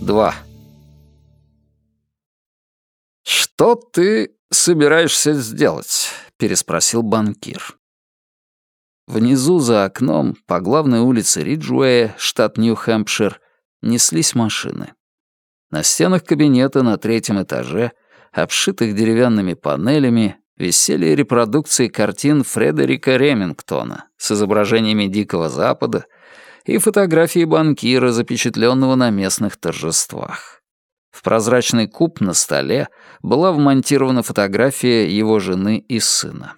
Два. «Что ты собираешься сделать?» — переспросил банкир. Внизу за окном, по главной улице Риджуэя, штат Нью-Хэмпшир, неслись машины. На стенах кабинета на третьем этаже, обшитых деревянными панелями, висели репродукции картин Фредерика Ремингтона с изображениями Дикого Запада и фотографии банкира, запечатленного на местных торжествах. В прозрачный куб на столе была вмонтирована фотография его жены и сына.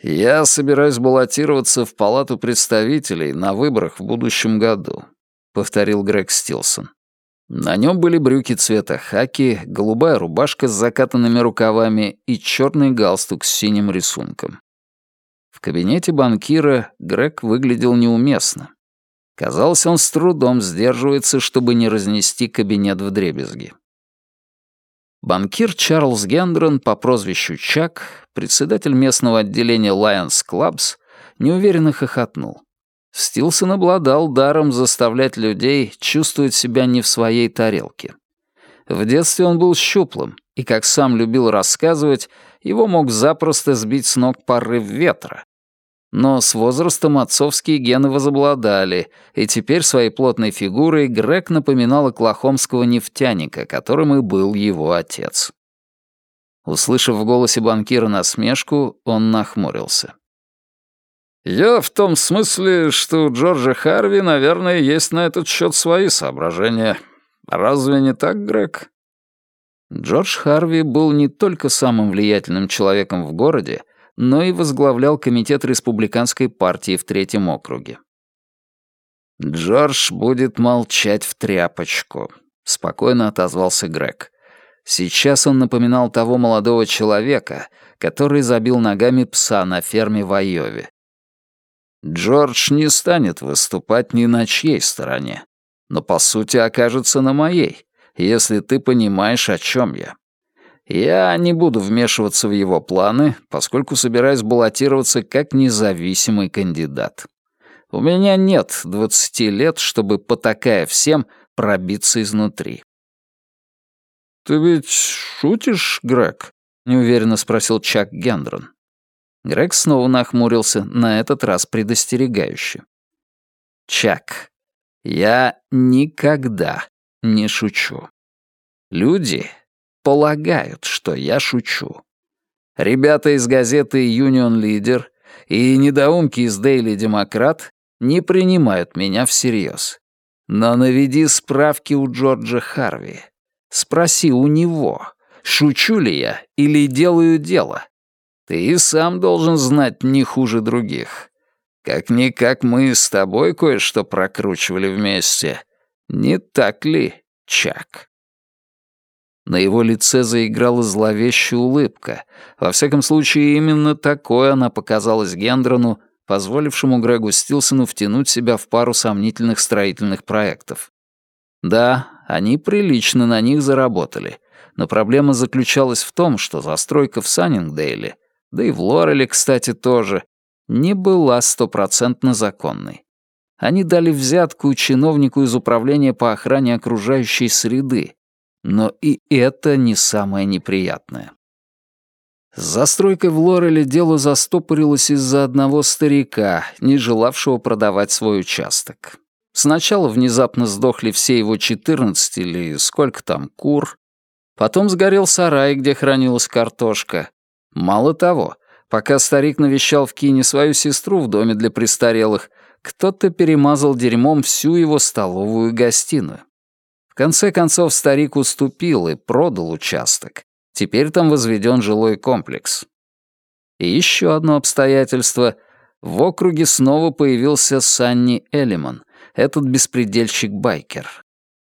«Я собираюсь баллотироваться в Палату представителей на выборах в будущем году», — повторил Грег Стилсон. На нем были брюки цвета хаки, голубая рубашка с закатанными рукавами и черный галстук с синим рисунком. В кабинете банкира Грег выглядел неуместно. Казалось, он с трудом сдерживается, чтобы не разнести кабинет в дребезги. Банкир Чарльз Гендрон по прозвищу Чак, председатель местного отделения Lions Clubs, неуверенно хохотнул. Стилсон обладал даром заставлять людей чувствовать себя не в своей тарелке. В детстве он был щуплым, и, как сам любил рассказывать, его мог запросто сбить с ног порыв ветра, но с возрастом отцовские гены возобладали, и теперь своей плотной фигурой Грег напоминал оклахомского нефтяника, которым и был его отец. Услышав в голосе банкира насмешку, он нахмурился. «Я в том смысле, что у Джорджа Харви, наверное, есть на этот счет свои соображения. Разве не так, Грег?» Джордж Харви был не только самым влиятельным человеком в городе, но и возглавлял комитет республиканской партии в третьем округе. «Джордж будет молчать в тряпочку», — спокойно отозвался Грег. Сейчас он напоминал того молодого человека, который забил ногами пса на ферме в Айове. Джордж не станет выступать ни на чьей стороне, но по сути окажется на моей, если ты понимаешь, о чем я. Я не буду вмешиваться в его планы, поскольку собираюсь баллотироваться как независимый кандидат. У меня нет 20 лет, чтобы, потакая всем, пробиться изнутри. «Ты ведь шутишь, Грег?» — неуверенно спросил Чак Гендрон. Грег снова нахмурился, на этот раз предостерегающе. «Чак, я никогда не шучу. Люди полагают, что я шучу. Ребята из газеты «Юнион Лидер» и недоумки из «Дейли Демократ» не принимают меня всерьез. Но наведи справки у Джорджа Харви. Спроси у него, шучу ли я или делаю дело. Ты и сам должен знать не хуже других. Как-никак мы с тобой кое-что прокручивали вместе. Не так ли, Чак? На его лице заиграла зловещая улыбка. Во всяком случае, именно такой она показалась Гендрону, позволившему Грегу Стилсону втянуть себя в пару сомнительных строительных проектов. Да, они прилично на них заработали, но проблема заключалась в том, что застройка в Саннингдейле, да и в Лореле, кстати, тоже, не была стопроцентно законной. Они дали взятку чиновнику из управления по охране окружающей среды, но и это не самое неприятное. С застройкой в Лореле дело застопорилось из-за одного старика, не желавшего продавать свой участок. Сначала внезапно сдохли все его 14 или сколько там кур. Потом сгорел сарай, где хранилась картошка. Мало того, пока старик навещал в Кине свою сестру в доме для престарелых, кто-то перемазал дерьмом всю его столовую гостиную. В конце концов старик уступил и продал участок. Теперь там возведен жилой комплекс. И еще одно обстоятельство. В округе снова появился Санни Эллиман, этот беспредельщик-байкер.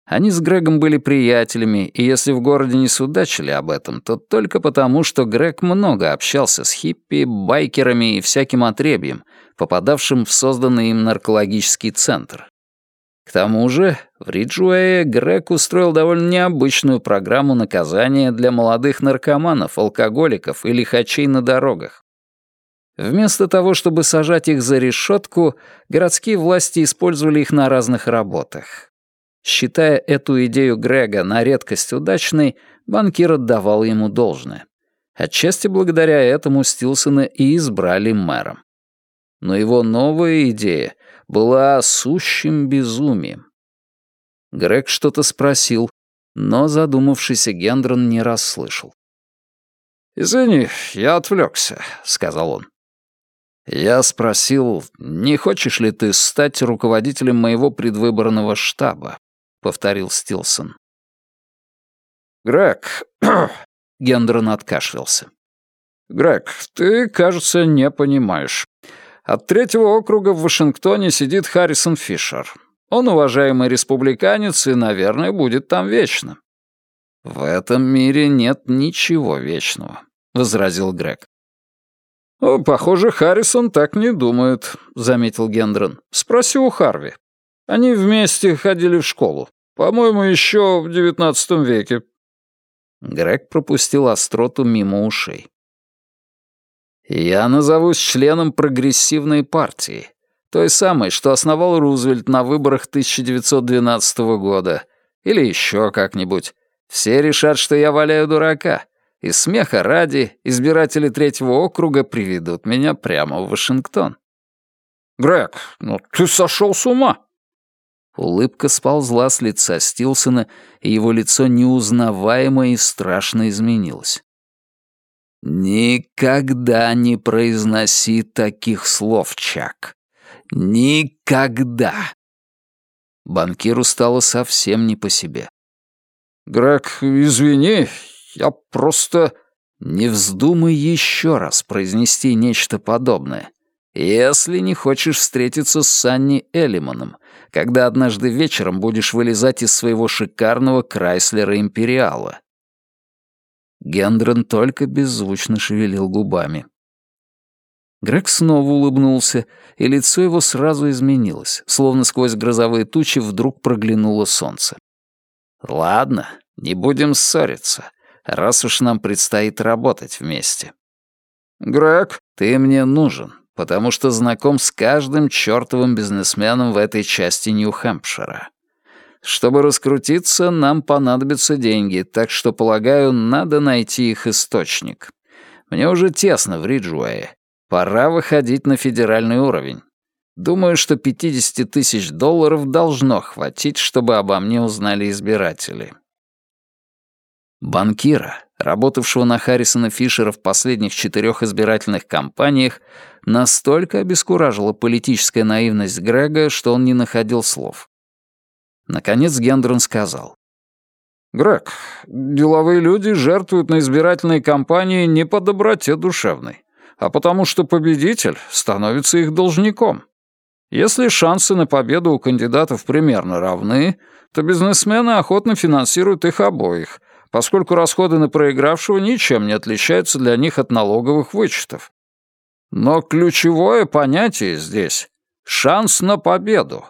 Они с Грегом были приятелями, и если в городе не судачили об этом, то только потому, что Грег много общался с хиппи, байкерами и всяким отребьем, попадавшим в созданный им наркологический центр. К тому же в Риджуэе Грег устроил довольно необычную программу наказания для молодых наркоманов, алкоголиков и лихачей на дорогах. Вместо того, чтобы сажать их за решетку, городские власти использовали их на разных работах. Считая эту идею Грега на редкость удачной, банкир отдавал ему должное. Отчасти благодаря этому Стилсона и избрали мэром. Но его новая идея была сущим безумием. Грег что-то спросил, но задумавшийся Гендрон не расслышал. «Извини, я отвлекся», — сказал он. Я спросил, не хочешь ли ты стать руководителем моего предвыборного штаба, повторил Стилсон. Грег, Гендрон откашлялся. Грег, ты, кажется, не понимаешь. От третьего округа в Вашингтоне сидит Харрисон Фишер. Он уважаемый республиканец и, наверное, будет там вечно. В этом мире нет ничего вечного, возразил Грег. «О, похоже, Харрисон так не думает», — заметил Гендрон. «Спроси у Харви. Они вместе ходили в школу. По-моему, еще в девятнадцатом веке». Грег пропустил остроту мимо ушей. «Я назовусь членом прогрессивной партии, той самой, что основал Рузвельт на выборах 1912 года, или еще как-нибудь. Все решат, что я валяю дурака, и смеха ради избиратели третьего округа приведут меня прямо в Вашингтон. «Грег, ну ты сошел с ума!» Улыбка сползла с лица Стилсона, и его лицо неузнаваемо и страшно изменилось. «Никогда не произноси таких слов, Чак. Никогда!» Банкиру стало совсем не по себе. «Грег, извини, я просто...» «Не вздумай еще раз произнести нечто подобное, если не хочешь встретиться с Санни Эллиманом, когда однажды вечером будешь вылезать из своего шикарного Крайслера Империала». Гендрон только беззвучно шевелил губами. Грег снова улыбнулся, и лицо его сразу изменилось, словно сквозь грозовые тучи вдруг проглянуло солнце. «Ладно, не будем ссориться раз уж нам предстоит работать вместе. Грег, ты мне нужен, потому что знаком с каждым чертовым бизнесменом в этой части Нью-Хэмпшира. Чтобы раскрутиться, нам понадобятся деньги, так что, полагаю, надо найти их источник. Мне уже тесно в Риджуэе. Пора выходить на федеральный уровень. Думаю, что 50 тысяч долларов должно хватить, чтобы обо мне узнали избиратели. Банкира, работавшего на Харрисона Фишера в последних четырех избирательных кампаниях, настолько обескуражила политическая наивность Грега, что он не находил слов. Наконец Гендрон сказал. «Грег, деловые люди жертвуют на избирательной кампании не по доброте душевной, а потому что победитель становится их должником. Если шансы на победу у кандидатов примерно равны, то бизнесмены охотно финансируют их обоих, поскольку расходы на проигравшего ничем не отличаются для них от налоговых вычетов. Но ключевое понятие здесь — шанс на победу.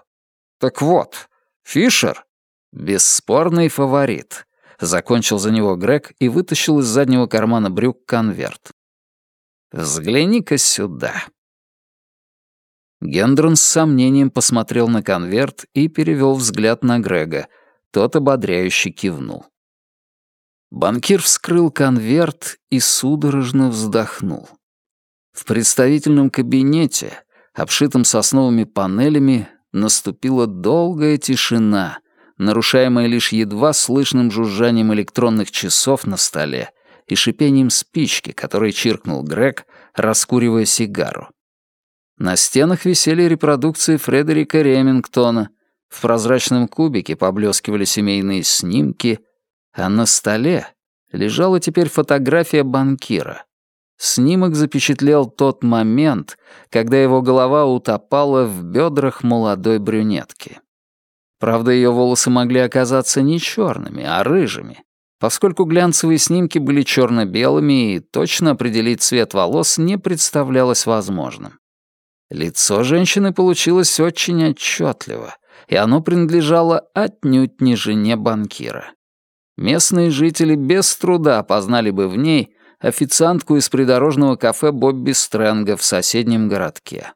Так вот, Фишер — бесспорный фаворит. Закончил за него Грег и вытащил из заднего кармана брюк конверт. «Взгляни-ка сюда». Гендрон с сомнением посмотрел на конверт и перевел взгляд на Грега. Тот ободряюще кивнул. Банкир вскрыл конверт и судорожно вздохнул. В представительном кабинете, обшитом сосновыми панелями, наступила долгая тишина, нарушаемая лишь едва слышным жужжанием электронных часов на столе и шипением спички, которой чиркнул Грег, раскуривая сигару. На стенах висели репродукции Фредерика Ремингтона, в прозрачном кубике поблескивали семейные снимки, а на столе лежала теперь фотография банкира. Снимок запечатлел тот момент, когда его голова утопала в бедрах молодой брюнетки. Правда, ее волосы могли оказаться не черными, а рыжими, поскольку глянцевые снимки были черно-белыми и точно определить цвет волос не представлялось возможным. Лицо женщины получилось очень отчетливо, и оно принадлежало отнюдь не жене банкира. Местные жители без труда познали бы в ней официантку из придорожного кафе Бобби Стрэнга в соседнем городке.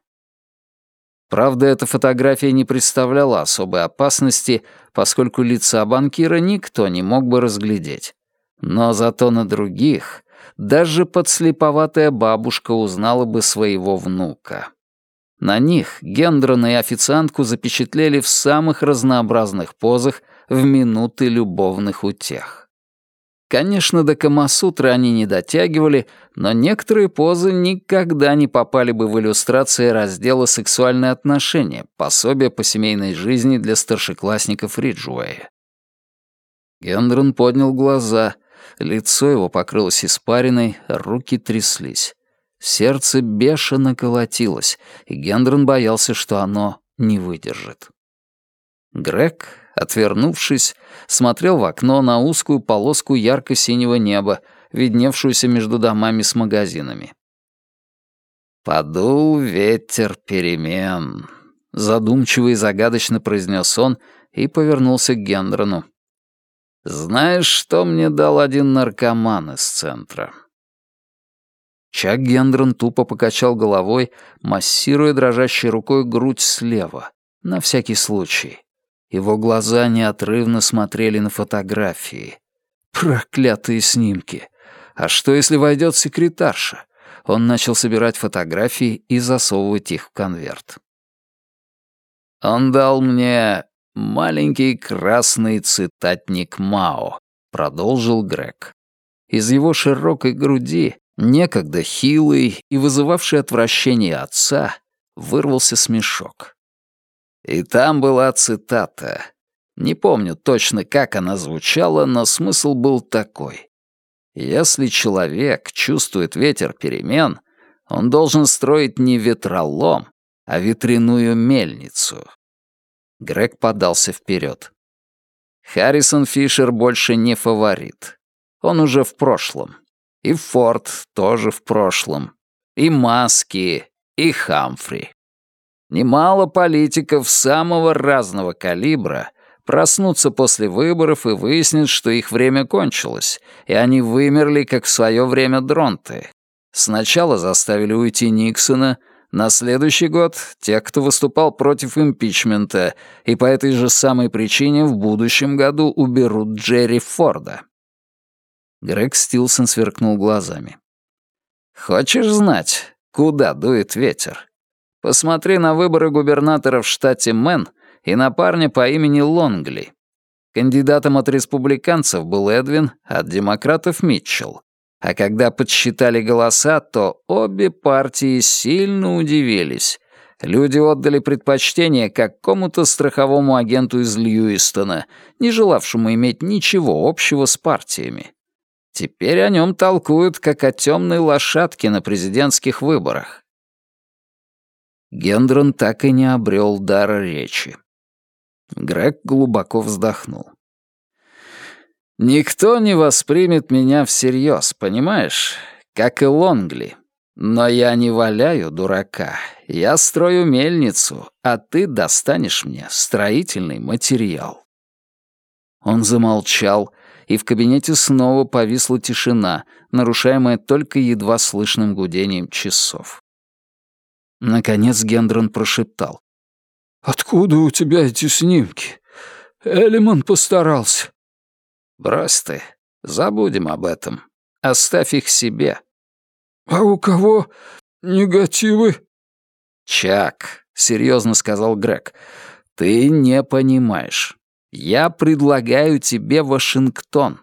Правда, эта фотография не представляла особой опасности, поскольку лица банкира никто не мог бы разглядеть. Но зато на других даже подслеповатая бабушка узнала бы своего внука. На них Гендрона и официантку запечатлели в самых разнообразных позах в минуты любовных утех. Конечно, до Камасутры они не дотягивали, но некоторые позы никогда не попали бы в иллюстрации раздела «Сексуальные отношения», пособие по семейной жизни для старшеклассников Риджуэя. Гендрон поднял глаза, лицо его покрылось испариной, руки тряслись. Сердце бешено колотилось, и Гендрон боялся, что оно не выдержит. Грег, отвернувшись, смотрел в окно на узкую полоску ярко-синего неба, видневшуюся между домами с магазинами. «Подул ветер перемен», — задумчиво и загадочно произнес он и повернулся к Гендрону. «Знаешь, что мне дал один наркоман из центра?» Чак Гендрон тупо покачал головой, массируя дрожащей рукой грудь слева, на всякий случай. Его глаза неотрывно смотрели на фотографии. Проклятые снимки. А что, если войдет секретарша? Он начал собирать фотографии и засовывать их в конверт. «Он дал мне маленький красный цитатник Мао», — продолжил Грег. Из его широкой груди Некогда хилый и вызывавший отвращение отца, вырвался смешок. И там была цитата. Не помню точно, как она звучала, но смысл был такой. Если человек чувствует ветер перемен, он должен строить не ветролом, а ветряную мельницу. Грег подался вперед. Харрисон Фишер больше не фаворит. Он уже в прошлом. И Форд тоже в прошлом. И Маски, и Хамфри. Немало политиков самого разного калибра проснутся после выборов и выяснят, что их время кончилось, и они вымерли, как в свое время дронты. Сначала заставили уйти Никсона, на следующий год — тех, кто выступал против импичмента, и по этой же самой причине в будущем году уберут Джерри Форда. Грег Стилсон сверкнул глазами. «Хочешь знать, куда дует ветер? Посмотри на выборы губернатора в штате Мэн и на парня по имени Лонгли. Кандидатом от республиканцев был Эдвин, от демократов Митчелл. А когда подсчитали голоса, то обе партии сильно удивились. Люди отдали предпочтение какому-то страховому агенту из Льюистона, не желавшему иметь ничего общего с партиями. Теперь о нем толкуют, как о темной лошадке на президентских выборах. Гендрон так и не обрел дара речи. Грег глубоко вздохнул. «Никто не воспримет меня всерьез, понимаешь? Как и Лонгли. Но я не валяю дурака. Я строю мельницу, а ты достанешь мне строительный материал». Он замолчал, и в кабинете снова повисла тишина, нарушаемая только едва слышным гудением часов. Наконец Гендрон прошептал. «Откуда у тебя эти снимки? Элиман постарался». «Брось ты, забудем об этом. Оставь их себе». «А у кого негативы?» «Чак», — серьезно сказал Грег, — «ты не понимаешь. Я предлагаю тебе Вашингтон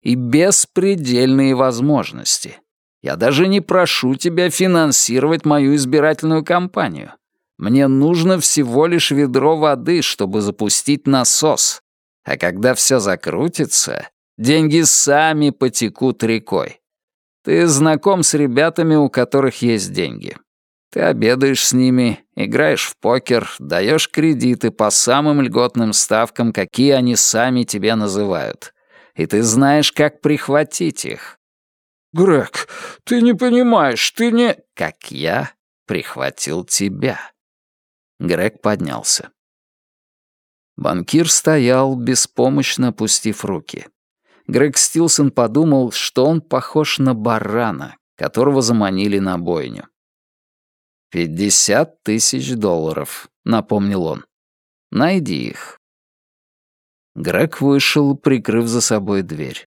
и беспредельные возможности. Я даже не прошу тебя финансировать мою избирательную кампанию. Мне нужно всего лишь ведро воды, чтобы запустить насос. А когда все закрутится, деньги сами потекут рекой. Ты знаком с ребятами, у которых есть деньги. Ты обедаешь с ними, играешь в покер, даешь кредиты по самым льготным ставкам, какие они сами тебе называют. И ты знаешь, как прихватить их. «Грег, ты не понимаешь, ты не...» «Как я прихватил тебя». Грег поднялся. Банкир стоял, беспомощно опустив руки. Грег Стилсон подумал, что он похож на барана, которого заманили на бойню. «Пятьдесят тысяч долларов», — напомнил он. «Найди их». Грег вышел, прикрыв за собой дверь.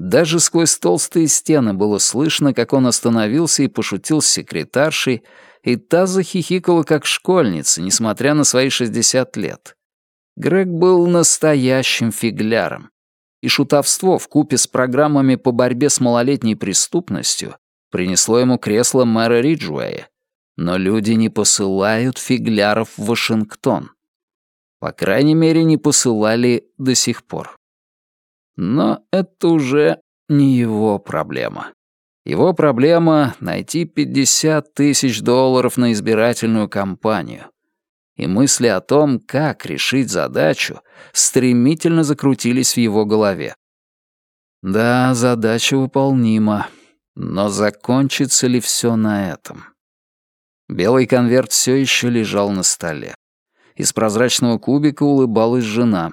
Даже сквозь толстые стены было слышно, как он остановился и пошутил с секретаршей, и та захихикала как школьница, несмотря на свои 60 лет. Грег был настоящим фигляром. И шутовство в купе с программами по борьбе с малолетней преступностью принесло ему кресло мэра Риджуэя. Но люди не посылают фигляров в Вашингтон. По крайней мере, не посылали до сих пор. Но это уже не его проблема. Его проблема — найти 50 тысяч долларов на избирательную кампанию. И мысли о том, как решить задачу, стремительно закрутились в его голове. Да, задача выполнима, но закончится ли все на этом? Белый конверт все еще лежал на столе. Из прозрачного кубика улыбалась жена.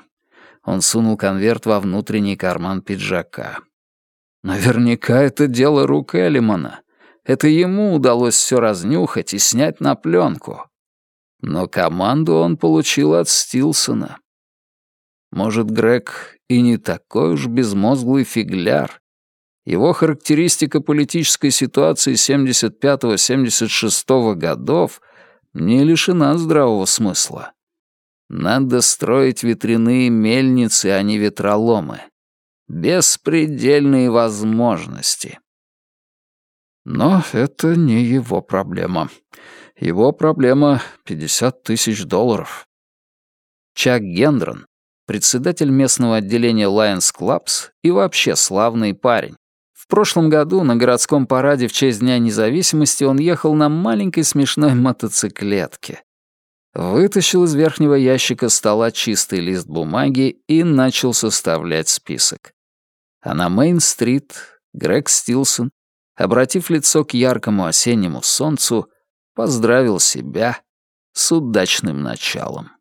Он сунул конверт во внутренний карман пиджака. Наверняка это дело рук Элимана. Это ему удалось все разнюхать и снять на пленку. Но команду он получил от Стилсона. Может, Грег и не такой уж безмозглый фигляр. Его характеристика политической ситуации 75-76 годов не лишена здравого смысла. Надо строить ветряные мельницы, а не ветроломы. Беспредельные возможности. Но это не его проблема. Его проблема — 50 тысяч долларов. Чак Гендрон, председатель местного отделения Lions Clubs и вообще славный парень. В прошлом году на городском параде в честь Дня независимости он ехал на маленькой смешной мотоциклетке вытащил из верхнего ящика стола чистый лист бумаги и начал составлять список. А на Мейн-стрит Грег Стилсон, обратив лицо к яркому осеннему солнцу, поздравил себя с удачным началом.